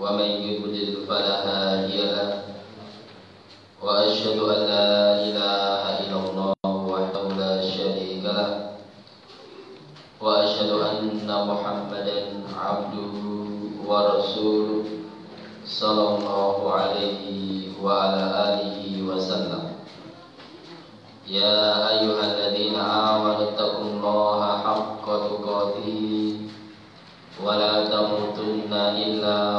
ومن يضلل فلا هادي له. وأشهد أن لا إله إلا الله وحده لا شريك له. وأشهد أن محمدا عبده ورسوله صلى الله عليه وعلى آله وسلم. يا أيها الذين آمنوا اتقوا الله حق تقاته ولا تموتن إلا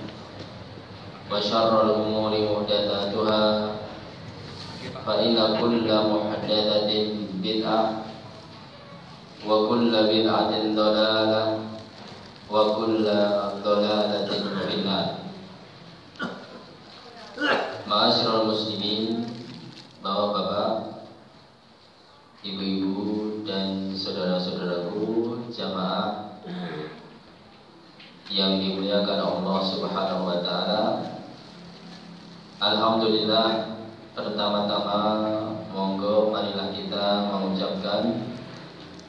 وشر الأمور محدثاتها فإن كل محدثة بدعة وكل بدعة ضلالة وكل ضلالة في النار Ma'asyiral muslimin, bapak-bapak, ibu-ibu dan saudara-saudaraku jamaah yang dimuliakan Allah Subhanahu wa taala. Alhamdulillah pertama-tama monggo marilah kita mengucapkan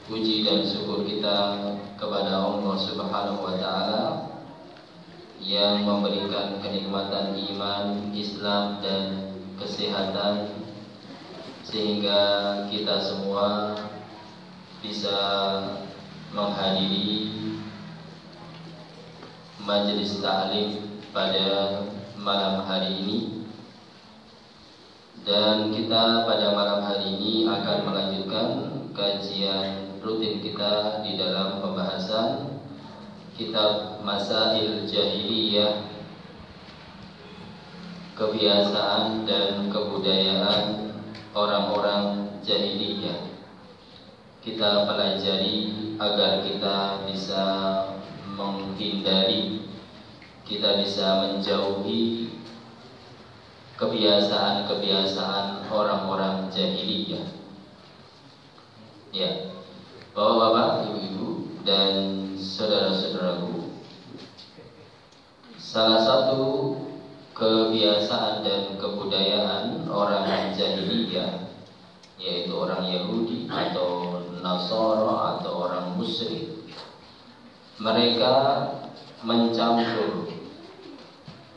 puji dan syukur kita kepada Allah Subhanahu wa taala yang memberikan kenikmatan iman, Islam dan kesehatan sehingga kita semua bisa menghadiri majelis ta'lim pada malam hari ini dan kita pada malam hari ini akan melanjutkan kajian rutin kita di dalam pembahasan kitab Masail Jahiliyah. Kebiasaan dan kebudayaan orang-orang jahiliyah. Kita pelajari agar kita bisa menghindari kita bisa menjauhi kebiasaan-kebiasaan orang-orang jahiliyah. Ya. Bapak-bapak, ibu-ibu dan saudara-saudaraku. Salah satu kebiasaan dan kebudayaan orang jahiliyah yaitu orang Yahudi atau Nasara atau orang musyrik mereka mencampur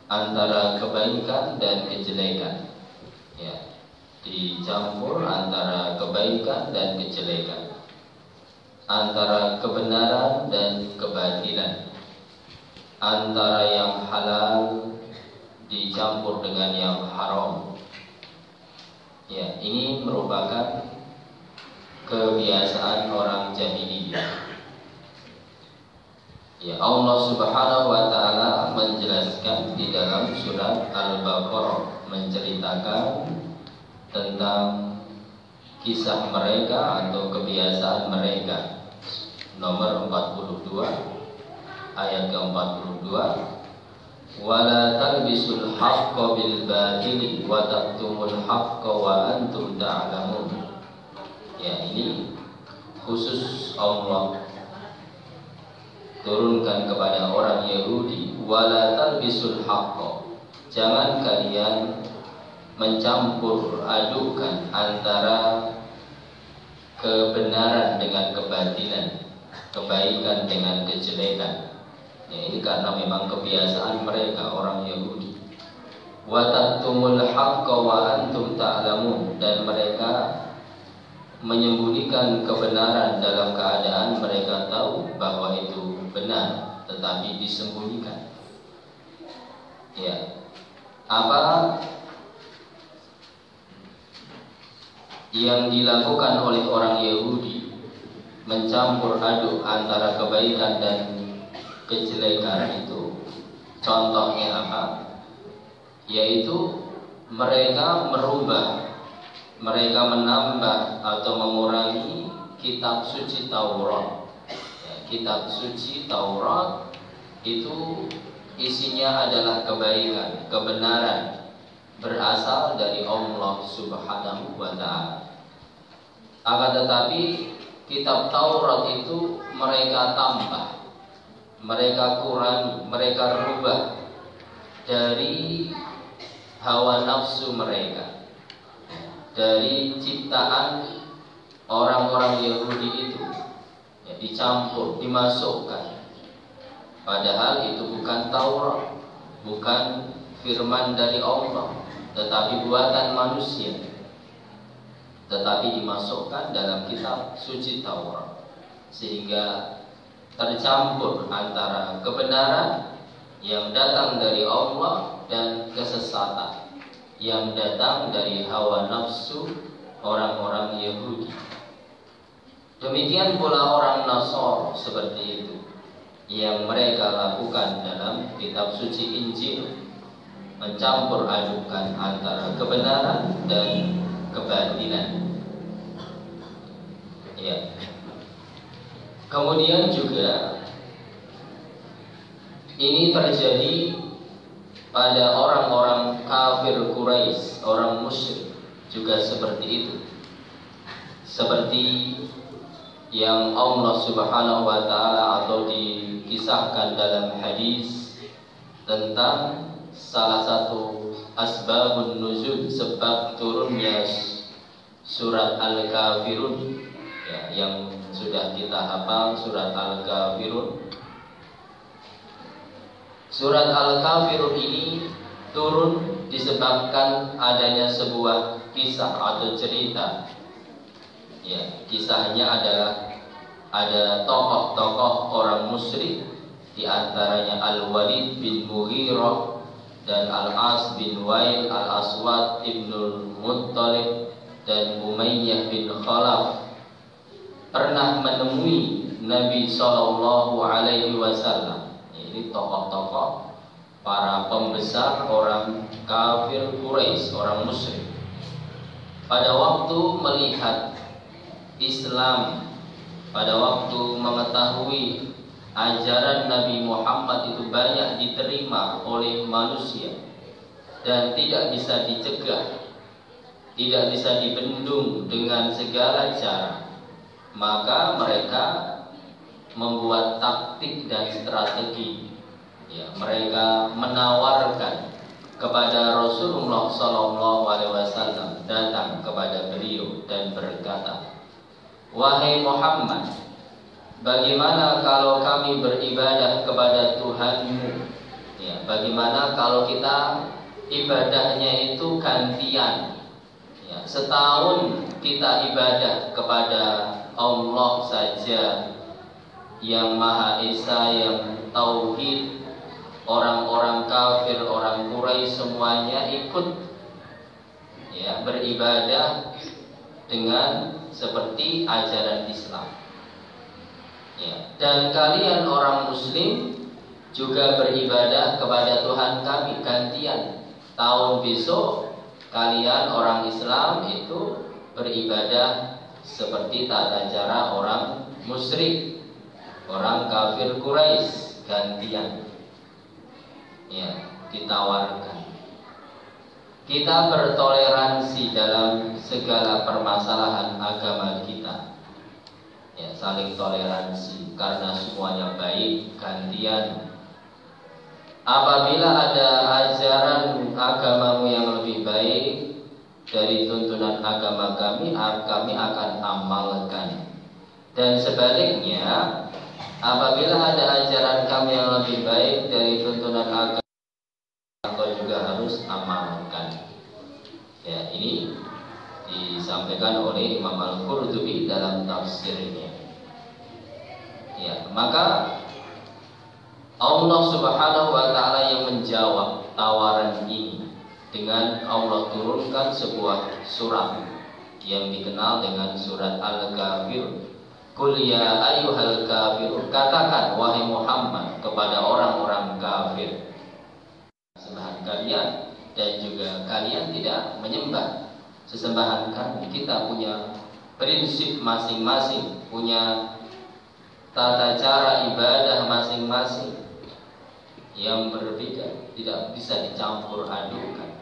antara kebaikan dan kejelekan. Ya dicampur antara kebaikan dan kejelekan. Antara kebenaran dan kebatilan. Antara yang halal dicampur dengan yang haram. Ya ini merupakan kebiasaan orang jahiliyah. Ya Allah Subhanahu wa taala menjelaskan di dalam surat Al-Baqarah menceritakan tentang kisah mereka atau kebiasaan mereka. Nomor 42 ayat ke-42 wala talbisul haqqo bil batili wa taktumul haqqo wa antum ta'lamun. Ya ini khusus Allah. Turunkan kepada orang Yahudi wala talbisul haqqo. Jangan kalian mencampur adukan antara kebenaran dengan kebatilan, kebaikan dengan kejelekan. Ya, ini karena memang kebiasaan mereka orang Yahudi. Wa taktumul haqqa wa antum ta'lamun dan mereka menyembunyikan kebenaran dalam keadaan mereka tahu bahwa itu benar tetapi disembunyikan. Ya. Apa yang dilakukan oleh orang Yahudi mencampur aduk antara kebaikan dan kejelekan itu contohnya apa? Yaitu mereka merubah mereka menambah atau mengurangi kitab suci Taurat. Ya, kitab suci Taurat itu isinya adalah kebaikan, kebenaran berasal dari Allah Subhanahu wa taala. Akan tetapi kitab Taurat itu mereka tambah, mereka kurang, mereka rubah dari hawa nafsu mereka dari ciptaan orang-orang Yahudi itu ya, dicampur, dimasukkan. Padahal itu bukan Taurat, bukan firman dari Allah, tetapi buatan manusia. Tetapi dimasukkan dalam kitab suci Taurat. Sehingga tercampur antara kebenaran yang datang dari Allah dan kesesatan yang datang dari hawa nafsu orang-orang Yahudi. Demikian pula orang Nasor seperti itu yang mereka lakukan dalam kitab suci Injil mencampur adukan antara kebenaran dan kebatilan. Ya. Kemudian juga ini terjadi pada orang-orang kafir Quraisy, orang musyrik juga seperti itu. Seperti yang Allah Subhanahu wa taala atau dikisahkan dalam hadis tentang salah satu asbabun nuzul sebab turunnya surat Al-Kafirun ya, yang sudah kita hafal surat Al-Kafirun Surat Al-Kafirun ini turun disebabkan adanya sebuah kisah atau cerita. Ya, kisahnya adalah ada tokoh-tokoh orang musyrik di antaranya Al-Walid bin Mughirah dan Al-As bin Wail Al-Aswad ibnul Muttalib dan Umayyah bin Khalaf pernah menemui Nabi Shallallahu Alaihi Wasallam ini tokoh-tokoh para pembesar orang kafir Quraisy, orang musyrik. Pada waktu melihat Islam, pada waktu mengetahui ajaran Nabi Muhammad itu banyak diterima oleh manusia dan tidak bisa dicegah, tidak bisa dibendung dengan segala cara, maka mereka membuat taktik dan strategi. Ya, mereka menawarkan kepada Rasulullah Wasallam datang kepada beliau dan berkata, wahai Muhammad, bagaimana kalau kami beribadah kepada Tuhanmu? Ya, bagaimana kalau kita ibadahnya itu gantian? Ya, setahun kita ibadah kepada Allah saja yang Maha Esa, yang Tauhid, orang-orang kafir, orang Quraisy semuanya ikut ya beribadah dengan seperti ajaran Islam. Ya, dan kalian orang muslim juga beribadah kepada Tuhan kami gantian. Tahun besok kalian orang Islam itu beribadah seperti tata cara orang musyrik, orang kafir Quraisy gantian ya ditawarkan. Kita bertoleransi dalam segala permasalahan agama kita. Ya, saling toleransi karena semuanya baik, gantian. apabila ada ajaran agamamu yang lebih baik dari tuntunan agama kami, kami akan amalkan. Dan sebaliknya, apabila ada ajaran kami yang lebih baik dari tuntunan agama, juga harus amalkan. Ya, ini disampaikan oleh Imam Al-Qurtubi dalam tafsirnya. Ya, maka Allah Subhanahu wa taala yang menjawab tawaran ini dengan Allah turunkan sebuah surat yang dikenal dengan surat Al-Kafir. Qul ya ayyuhal kafir, katakan wahai Muhammad kepada orang-orang kafir sembahan kalian dan juga kalian tidak menyembah sesembahan kami. Kita punya prinsip masing-masing, punya tata cara ibadah masing-masing yang berbeda, tidak bisa dicampur adukan.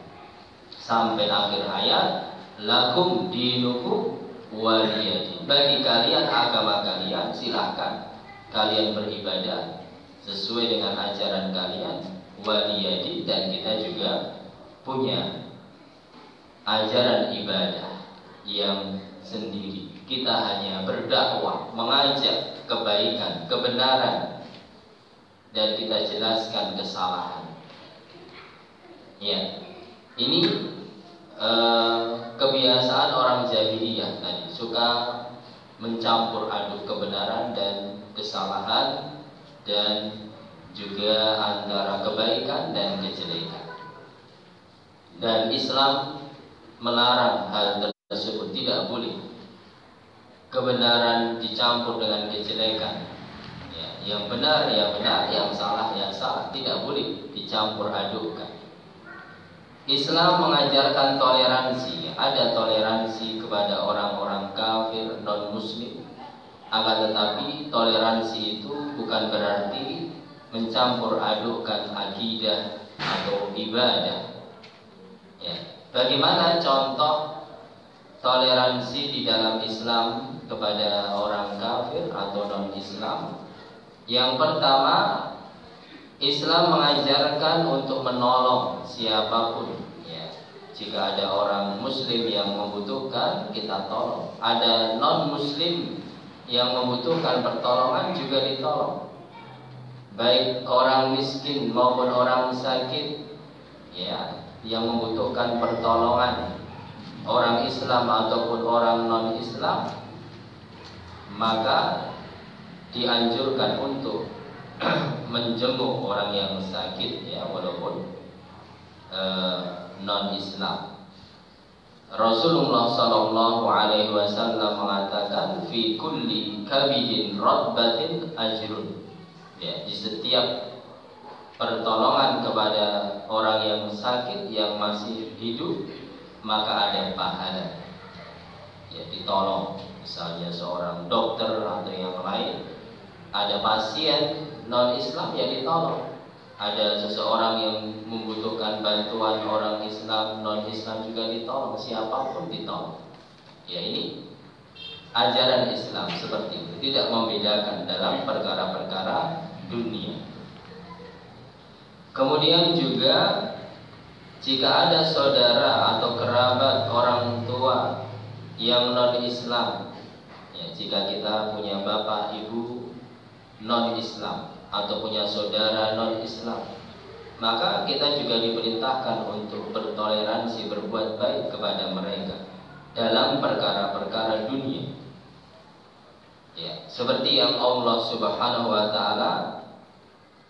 Sampai akhir ayat, lakum dinuku waliyadi. Bagi kalian agama kalian silahkan kalian beribadah sesuai dengan ajaran kalian waliyadi dan kita juga punya ajaran ibadah yang sendiri. Kita hanya berdakwah, mengajak kebaikan, kebenaran, dan kita jelaskan kesalahan. Ya, ini eh, kebiasaan orang jahiliyah tadi suka mencampur aduk kebenaran dan kesalahan dan juga antara kebaikan dan kejelekan. Dan Islam melarang hal tersebut tidak boleh. Kebenaran dicampur dengan kejelekan. Ya, yang benar ya benar yang salah ya salah tidak boleh dicampur adukkan. Islam mengajarkan toleransi. Ada toleransi kepada orang-orang kafir non muslim akan tetapi toleransi itu bukan berarti mencampur adukkan akidah atau ibadah ya Bagaimana contoh toleransi di dalam Islam kepada orang kafir atau non-Islam? Yang pertama, Islam mengajarkan untuk menolong siapa pun. Ya. Jika ada orang Muslim yang membutuhkan, kita tolong. Ada non-Muslim yang membutuhkan pertolongan juga ditolong. Baik orang miskin maupun orang sakit, ya yang membutuhkan pertolongan. Orang Islam ataupun orang non Islam maka dianjurkan untuk menjenguk orang yang sakit ya walaupun uh, non Islam Rasulullah Shallallahu Alaihi Wasallam mengatakan fi kulli kabidin radbatin ajrun ya di setiap pertolongan kepada orang yang sakit yang masih hidup maka ada pahala. Ya ditolong. Misalnya seorang dokter atau yang lain ada pasien non Islam ya ditolong. Ada seseorang yang membutuhkan bantuan orang Islam non Islam juga ditolong. Siapa pun ditolong. Ya ini ajaran Islam seperti itu. Tidak membedakan dalam perkara-perkara dunia Kemudian juga jika ada saudara atau kerabat orang tua yang non Islam, ya, jika kita punya bapak ibu non Islam atau punya saudara non Islam, maka kita juga diperintahkan untuk bertoleransi berbuat baik kepada mereka dalam perkara-perkara dunia. Ya, seperti yang Allah Subhanahu wa taala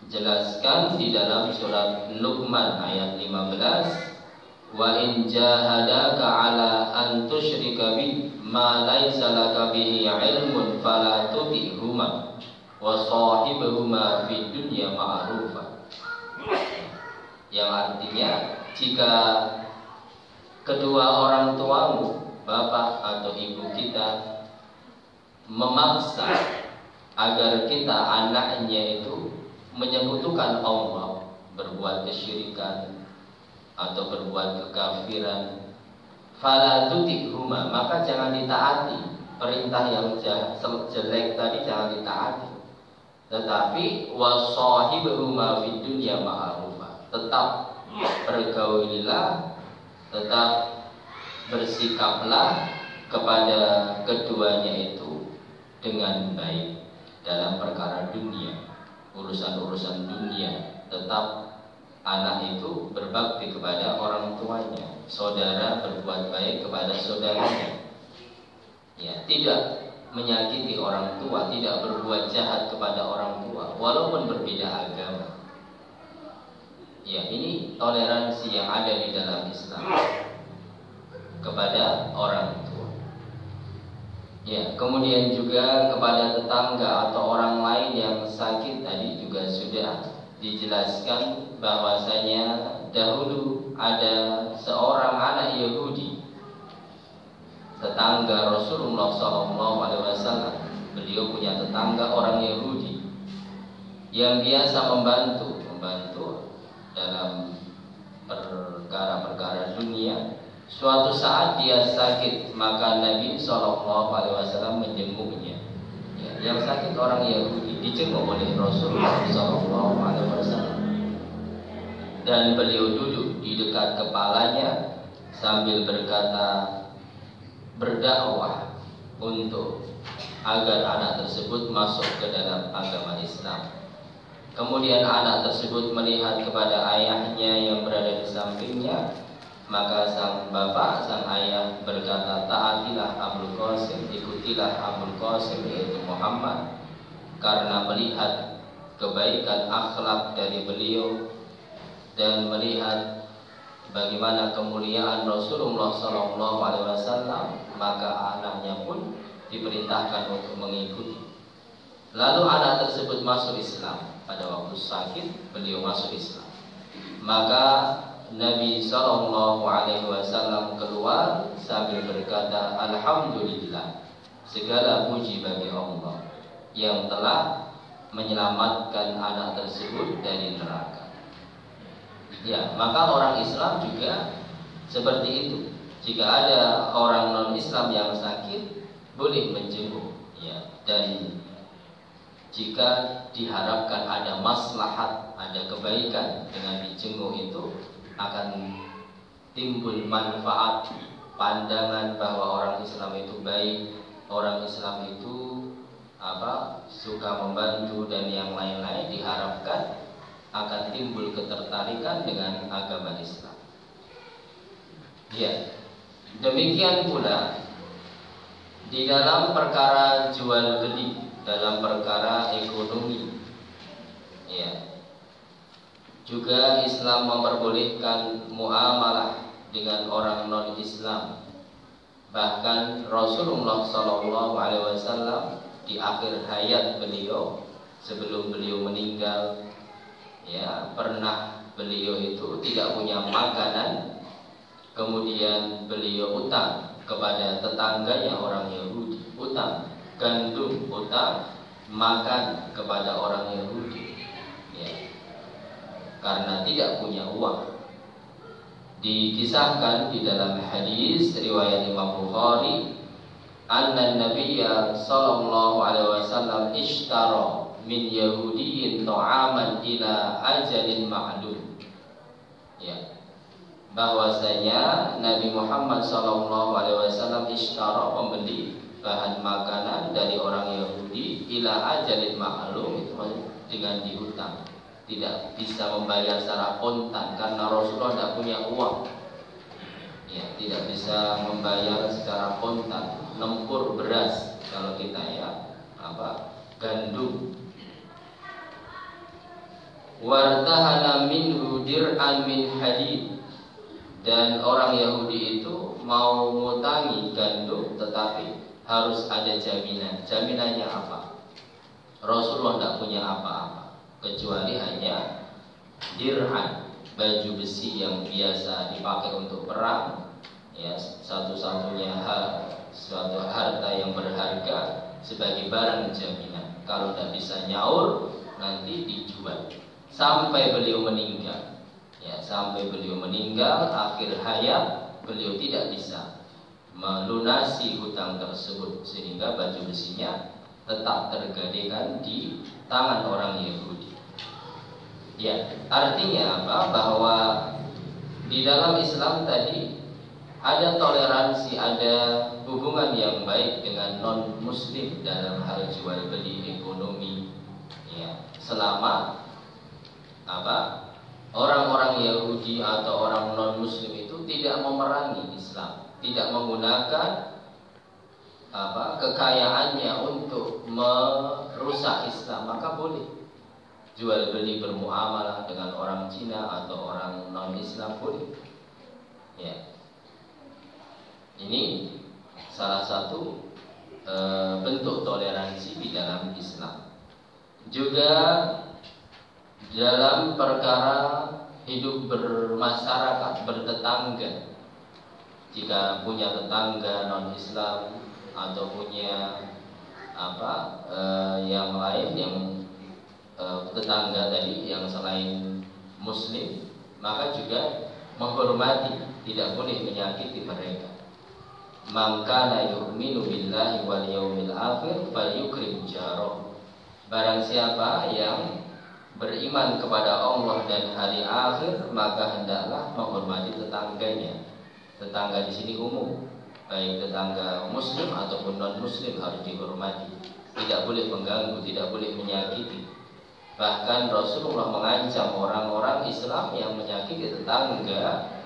jelaskan di dalam surat Luqman ayat 15 wa in jahadaka ala an tusyrika bi ma laisa laka bihi ilmun fala tutihuma wa sahibhuma fid dunya ma'rufa. Yang artinya jika kedua orang tuamu bapak atau ibu kita memaksa agar kita anaknya itu menyekutukan Allah, berbuat kesyirikan atau berbuat kekafiran, fala huma, maka jangan ditaati. Perintah yang jelek tadi jangan ditaati. Tetapi wasahibhuma fid dunya ma'ruf. tetap bergaulilah, tetap bersikaplah kepada itu dengan baik dalam perkara dunia, urusan-urusan dunia, tetap anak itu berbakti kepada orang tuanya, saudara berbuat baik kepada saudaranya. Ya, tidak menyakiti orang tua, tidak berbuat jahat kepada orang tua, walaupun berbeda agama. Ya, ini toleransi yang ada di dalam Islam kepada orang. Ya, kemudian juga kepada tetangga atau orang lain yang sakit tadi juga sudah dijelaskan bahwasanya dahulu ada seorang anak Yahudi. Tetangga Rasulullah SAW beliau punya tetangga orang Yahudi yang biasa membantu membantu dalam perkara-perkara dunia suatu saat dia sakit maka Nabi SAW menjenguknya ya, yang sakit orang Yahudi dijenguk oleh Rasulullah SAW dan beliau duduk di dekat kepalanya sambil berkata berdakwah untuk agar anak tersebut masuk ke dalam agama Islam. Kemudian anak tersebut melihat kepada ayahnya yang berada di sampingnya, maka sang bapak, sang ayah berkata, taatilah Abdul Qasim, ikutilah Abdul Qasim yaitu Muhammad, karena melihat kebaikan akhlak dari beliau dan melihat bagaimana kemuliaan Rasulullah Wasallam, maka anaknya pun diperintahkan untuk mengikuti. Lalu anak tersebut masuk Islam pada waktu sakit beliau masuk Islam. Maka Nabi Sallallahu Alaihi Wasallam keluar sambil berkata Alhamdulillah segala puji bagi Allah yang telah menyelamatkan anak tersebut dari neraka. Ya, maka orang Islam juga seperti itu. Jika ada orang non Islam yang sakit, boleh menjenguk. Ya, dan jika diharapkan ada maslahat, ada kebaikan dengan dijenguk itu akan timbul manfaat pandangan bahwa orang Islam itu baik, orang Islam itu apa suka membantu dan yang lain-lain diharapkan akan timbul ketertarikan dengan agama Islam. Ya, demikian pula di dalam perkara jual beli, dalam perkara ekonomi, ya, juga Islam memperbolehkan muamalah dengan orang non Islam. Bahkan Rasulullah SAW di akhir hayat beliau sebelum beliau meninggal ya pernah beliau itu tidak punya makanan kemudian beliau utang kepada tetangganya orang Yahudi utang gandum utang makan kepada orang Yahudi ya karena tidak punya uang. Dikisahkan di dalam hadis riwayat Imam Bukhari anna nabiyya sallallahu alaihi wasallam ishtara min yahudiyin ta'aman ila ajalin ma'lum ya. Bahwasanya Nabi Muhammad sallallahu alaihi wasallam ishtara membeli bahan makanan dari orang Yahudi ila ajalin ma'lum itu dengan dihutang tidak bisa membayar secara kontan karena Rasulullah tidak punya uang. Ya tidak bisa membayar secara kontan lempur beras kalau kita ya apa gandum. Wartahana minhu dir'an min hadid. Dan orang Yahudi itu mau ngutangi gandum tetapi harus ada jaminan. Jaminannya apa? Rasulullah tidak punya apa-apa kecuali hanya dirhan baju besi yang biasa dipakai untuk perang ya satu-satunya hal suatu harta yang berharga sebagai barang jaminan kalau tidak bisa nyaur nanti dijual sampai beliau meninggal. Ya, sampai beliau meninggal akhir hayat beliau tidak bisa melunasi hutang tersebut sehingga baju besinya tetap tergadaikan di tangan orang Yahudi. Ya, artinya apa? Bahwa dalam Islam tadi ada toleransi, ada hubungan yang baik dengan non muslim dalam hal jual beli ekonomi. Ya selama apa? Orang-orang Yahudi atau orang non muslim itu tidak memerangi Islam tidak menggunakan apa kekayaannya untuk merusak Islam maka boleh jual beli bermuamalah dengan orang Cina atau orang non Islam boleh ya. Ini salah satu e, bentuk toleransi di dalam Islam. Juga dalam perkara hidup bermasyarakat bertetangga. Jika punya tetangga non Islam atau punya apa e, yang lain yang e, tetangga tadi yang selain Muslim maka juga menghormati tidak boleh menyakiti mereka. Maka la yu'minu billahi wal yaumil akhir falyukrim barang siapa yang beriman kepada Allah dan hari akhir maka hendaklah menghormati tetangganya. Tetangga di sini umum baik tetangga muslim ataupun non muslim harus dihormati. Tidak boleh mengganggu tidak boleh menyakiti bahkan Rasulullah mengancam orang-orang Islam yang menyakiti tetangga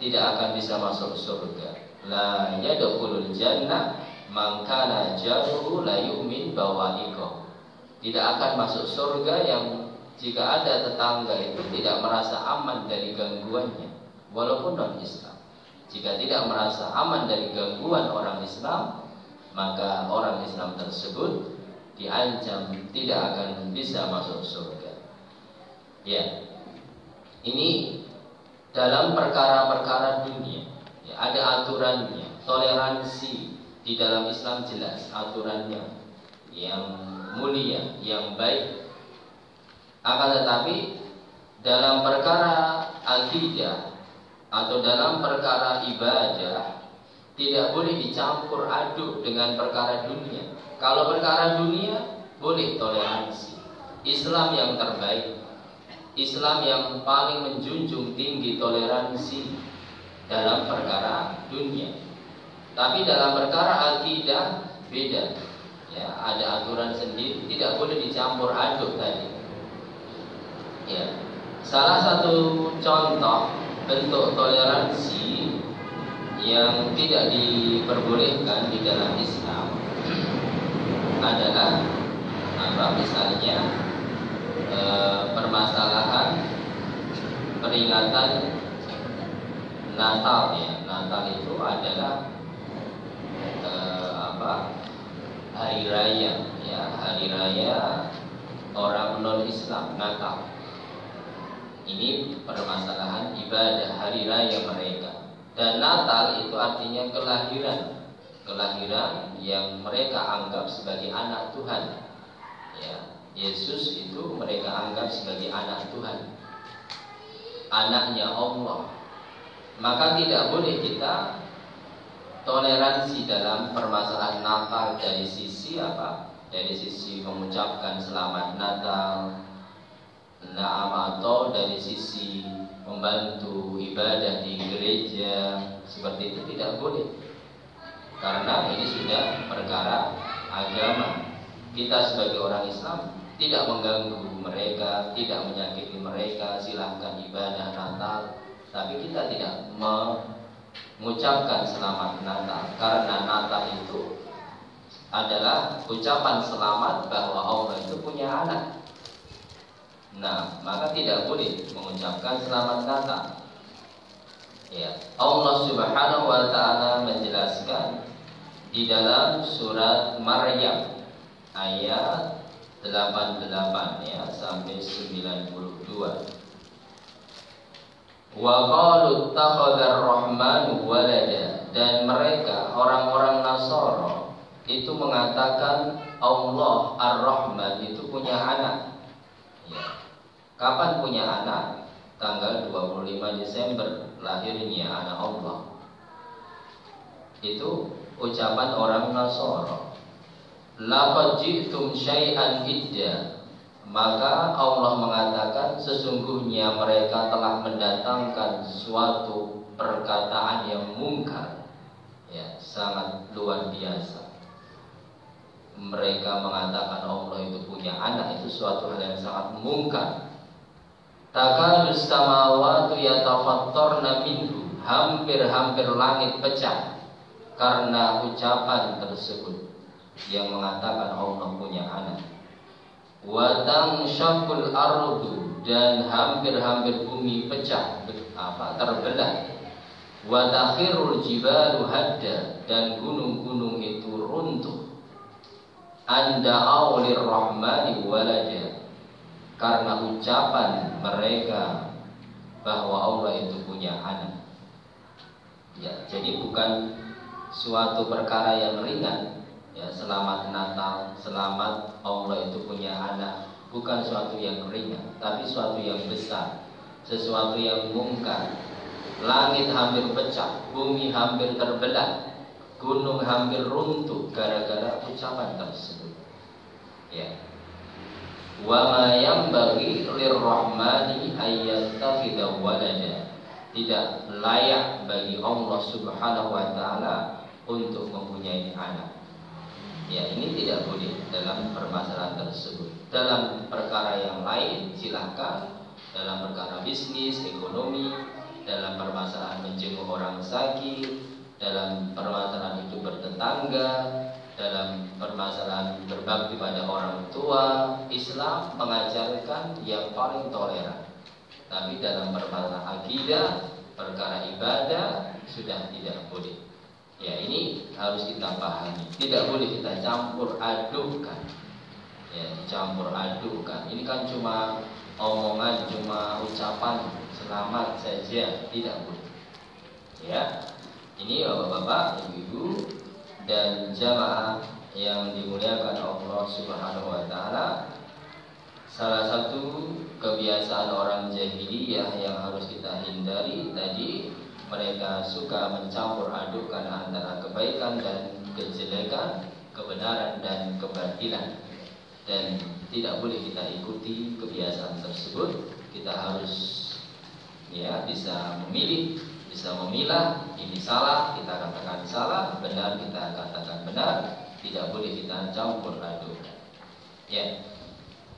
tidak akan bisa masuk surga. La yadkhulul jannah man kana jaruhu la yu'min tidak akan masuk surga yang jika ada tetangga itu tidak merasa aman dari gangguannya walaupun non Islam jika tidak merasa aman dari gangguan orang Islam, maka orang Islam tersebut diancam tidak akan bisa masuk surga. Ya, ini dalam perkara-perkara dunia, ya, ada aturannya, toleransi di dalam Islam jelas aturannya yang mulia, yang baik. Akan tetapi dalam perkara akidah atau dalam perkara ibadah tidak boleh dicampur aduk dengan perkara dunia. Kalau perkara dunia boleh toleransi. Islam yang terbaik, Islam yang paling menjunjung tinggi toleransi dalam perkara dunia. Tapi dalam perkara akidah beda. Ya, ada aturan sendiri, tidak boleh dicampur aduk tadi. Ya. Salah satu contoh bentuk toleransi yang tidak diperbolehkan di dalam Islam adalah apa misalnya e, permasalahan peringatan Natal ya. Natal itu adalah e, apa hari raya ya. Hari raya orang non Islam Natal. Ini permasalahan ibadah hari raya mereka. Dan Natal itu artinya kelahiran, kelahiran yang mereka anggap sebagai anak Tuhan. Ya, Yesus itu mereka anggap sebagai anak Tuhan, anaknya Allah. Maka tidak boleh kita toleransi dalam permasalahan Natal dari sisi apa? Dari sisi mengucapkan selamat Natal, Nah, atau dari sisi membantu ibadah di gereja seperti itu tidak boleh. Karena ini sudah perkara agama. Kita sebagai orang Islam tidak mengganggu mereka, tidak menyakiti mereka, silahkan ibadah Natal. Tapi kita tidak mengucapkan selamat Natal karena Natal itu adalah ucapan selamat bahwa Allah itu punya anak Nah, maka tidak boleh mengucapkan selamat datang. Ya, Allah Subhanahu wa taala menjelaskan di dalam surat Maryam ayat 88 ya sampai 92. Wa qalu takhadar rahmanu walada dan mereka orang-orang Nasara itu mengatakan Allah Ar-Rahman itu punya anak. Kapan punya anak? Tanggal 25 Desember lahirnya anak Allah. Itu ucapan orang Nasara. Laqad ji'tum syai'an idda. maka Allah mengatakan sesungguhnya mereka telah mendatangkan suatu perkataan yang mungkar ya sangat luar biasa mereka mengatakan Allah itu punya anak itu suatu hal yang sangat mungkar takadu samawati yatafattarna minhu hampir-hampir langit pecah karena ucapan tersebut yang mengatakan Allah punya anak Wadang syakul ardu dan hampir-hampir bumi pecah apa terbelah. Wadakhirul jibalu hadda dan gunung-gunung itu runtuh. Anda awlir rahmani walada karena ucapan mereka bahwa Allah itu punya anak. Ya, jadi bukan suatu perkara yang ringan ya selamat Natal, selamat Allah itu punya anak, bukan suatu yang ringan, tapi suatu yang besar, sesuatu yang mungkar. Langit hampir pecah, bumi hampir terbelah, gunung hampir runtuh gara-gara ucapan tersebut. Ya. Wa ma bagi lirrahmani ayyattakhidha walada. Tidak layak bagi Allah Subhanahu wa taala untuk mempunyai anak. Ya ini tidak boleh dalam permasalahan tersebut. Dalam perkara yang lain silahkan dalam perkara bisnis, ekonomi, dalam permasalahan menjenguk orang sakit, dalam permasalahan hidup bertetangga, dalam permasalahan berbakti pada orang tua, Islam mengajarkan yang paling toleran. Tapi dalam permasalahan akidah, perkara ibadah sudah tidak boleh. Ya ini harus kita pahami. Tidak boleh kita campur adukan. Ya, campur adukan. Ini kan cuma omongan, cuma ucapan selamat saja, tidak boleh. Ya. Ini Bapak-bapak, Ibu-ibu dan jamaah yang dimuliakan Allah Subhanahu wa taala. Salah satu kebiasaan orang jahiliyah yang harus kita hindari tadi mereka suka mencampur adukan antara kebaikan dan kejelekan, kebenaran dan kebatilan. Dan tidak boleh kita ikuti kebiasaan tersebut. Kita harus ya bisa memilih, bisa memilah ini salah, kita katakan salah, benar kita katakan benar, tidak boleh kita campur adukan. Ya.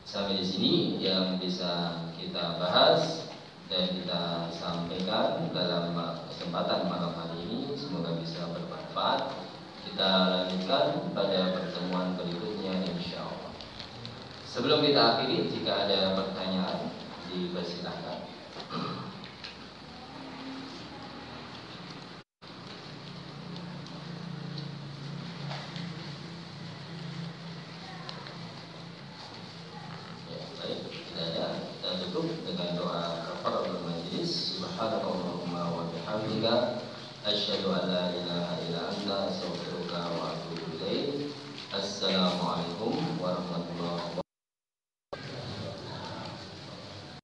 Sampai di sini yang bisa kita bahas dan kita sampaikan dalam kesempatan malam hari ini semoga bisa bermanfaat. Kita lanjutkan pada pertemuan berikutnya insya Allah. Sebelum kita akhiri, jika ada pertanyaan dipersilahkan.